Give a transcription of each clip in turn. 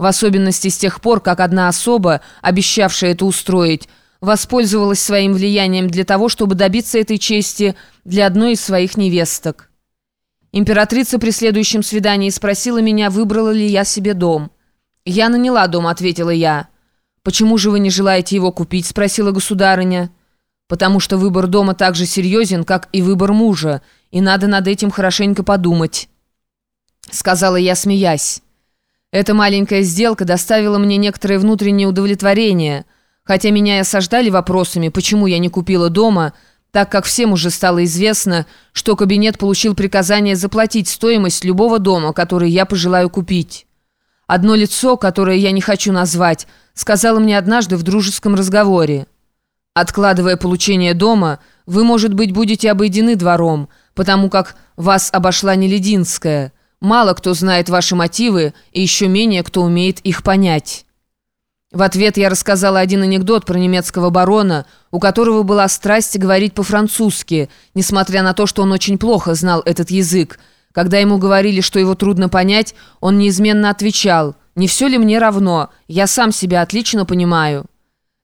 в особенности с тех пор, как одна особа, обещавшая это устроить, воспользовалась своим влиянием для того, чтобы добиться этой чести для одной из своих невесток. Императрица при следующем свидании спросила меня, выбрала ли я себе дом. «Я наняла дом», — ответила я. «Почему же вы не желаете его купить?» — спросила государыня. «Потому что выбор дома так же серьезен, как и выбор мужа, и надо над этим хорошенько подумать», — сказала я, смеясь. Эта маленькая сделка доставила мне некоторое внутреннее удовлетворение, хотя меня и осаждали вопросами, почему я не купила дома, так как всем уже стало известно, что кабинет получил приказание заплатить стоимость любого дома, который я пожелаю купить. Одно лицо, которое я не хочу назвать, сказала мне однажды в дружеском разговоре. «Откладывая получение дома, вы, может быть, будете обойдены двором, потому как вас обошла Нелединская». Мало кто знает ваши мотивы, и еще менее кто умеет их понять. В ответ я рассказала один анекдот про немецкого барона, у которого была страсть говорить по-французски, несмотря на то, что он очень плохо знал этот язык. Когда ему говорили, что его трудно понять, он неизменно отвечал «Не все ли мне равно? Я сам себя отлично понимаю».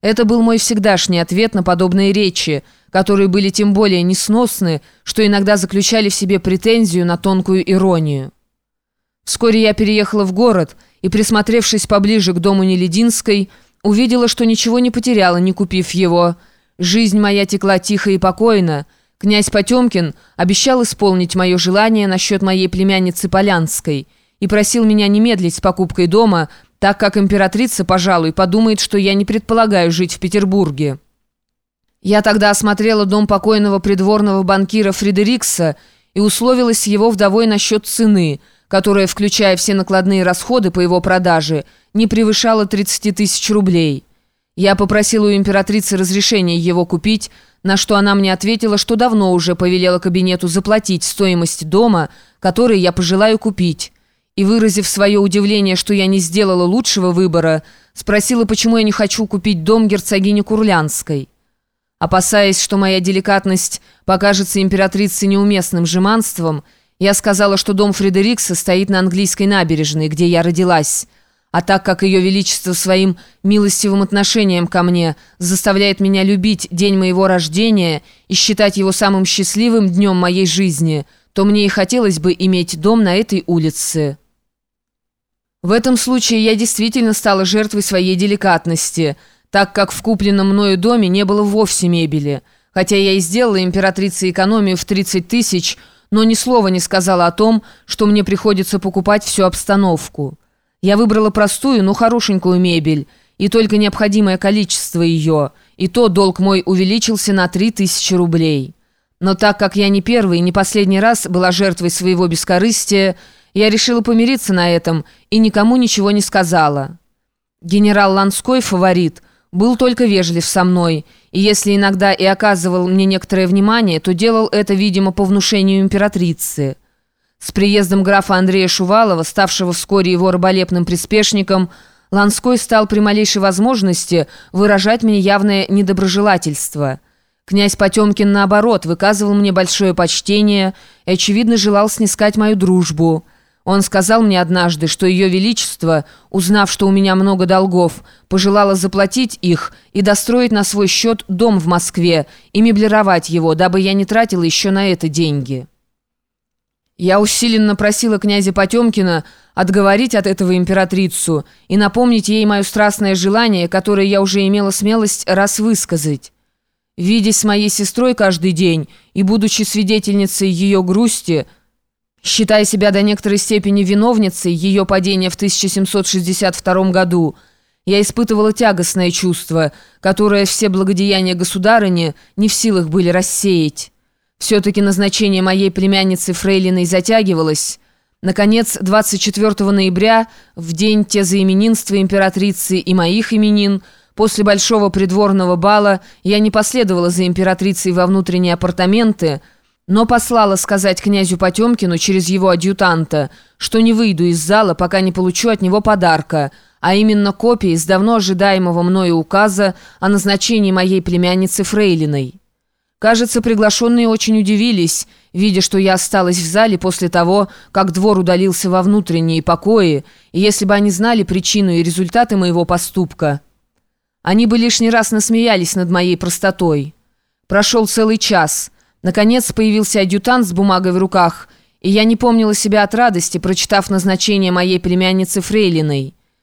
Это был мой всегдашний ответ на подобные речи, которые были тем более несносны, что иногда заключали в себе претензию на тонкую иронию. Вскоре я переехала в город и, присмотревшись поближе к дому Нелединской, увидела, что ничего не потеряла, не купив его. Жизнь моя текла тихо и покойно. Князь Потемкин обещал исполнить мое желание насчет моей племянницы Полянской и просил меня не медлить с покупкой дома, так как императрица, пожалуй, подумает, что я не предполагаю жить в Петербурге. Я тогда осмотрела дом покойного придворного банкира Фредерикса и условилась с его вдовой насчет цены – которая, включая все накладные расходы по его продаже, не превышала 30 тысяч рублей. Я попросил у императрицы разрешения его купить, на что она мне ответила, что давно уже повелела кабинету заплатить стоимость дома, который я пожелаю купить. И, выразив свое удивление, что я не сделала лучшего выбора, спросила, почему я не хочу купить дом герцогини Курлянской. Опасаясь, что моя деликатность покажется императрице неуместным жеманством, я сказала, что дом Фредерикса стоит на английской набережной, где я родилась. А так как ее величество своим милостивым отношением ко мне заставляет меня любить день моего рождения и считать его самым счастливым днем моей жизни, то мне и хотелось бы иметь дом на этой улице. В этом случае я действительно стала жертвой своей деликатности, так как в купленном мною доме не было вовсе мебели. Хотя я и сделала императрице экономию в 30 тысяч – но ни слова не сказала о том, что мне приходится покупать всю обстановку. Я выбрала простую, но хорошенькую мебель, и только необходимое количество ее, и то долг мой увеличился на три тысячи рублей. Но так как я не первый и не последний раз была жертвой своего бескорыстия, я решила помириться на этом и никому ничего не сказала. Генерал Ланской, фаворит, был только вежлив со мной, и если иногда и оказывал мне некоторое внимание, то делал это, видимо, по внушению императрицы. С приездом графа Андрея Шувалова, ставшего вскоре его раболепным приспешником, Ланской стал при малейшей возможности выражать мне явное недоброжелательство. Князь Потемкин, наоборот, выказывал мне большое почтение и, очевидно, желал снискать мою дружбу – он сказал мне однажды, что Ее Величество, узнав, что у меня много долгов, пожелало заплатить их и достроить на свой счет дом в Москве и меблировать его, дабы я не тратила еще на это деньги. Я усиленно просила князя Потемкина отговорить от этого императрицу и напомнить ей мое страстное желание, которое я уже имела смелость раз высказать. Видясь с моей сестрой каждый день и будучи свидетельницей ее грусти, Считая себя до некоторой степени виновницей ее падения в 1762 году, я испытывала тягостное чувство, которое все благодеяния государыни не в силах были рассеять. Все-таки назначение моей племянницы Фрейлиной затягивалось. Наконец, 24 ноября, в день тезаименинства императрицы и моих именин, после большого придворного бала, я не последовала за императрицей во внутренние апартаменты – но послала сказать князю Потемкину через его адъютанта, что не выйду из зала, пока не получу от него подарка, а именно копии из давно ожидаемого мною указа о назначении моей племянницы Фрейлиной. Кажется, приглашенные очень удивились, видя, что я осталась в зале после того, как двор удалился во внутренние покои, и если бы они знали причину и результаты моего поступка. Они бы лишний раз насмеялись над моей простотой. Прошел целый час. Наконец появился адъютант с бумагой в руках, и я не помнила себя от радости, прочитав назначение моей племянницы Фрейлиной.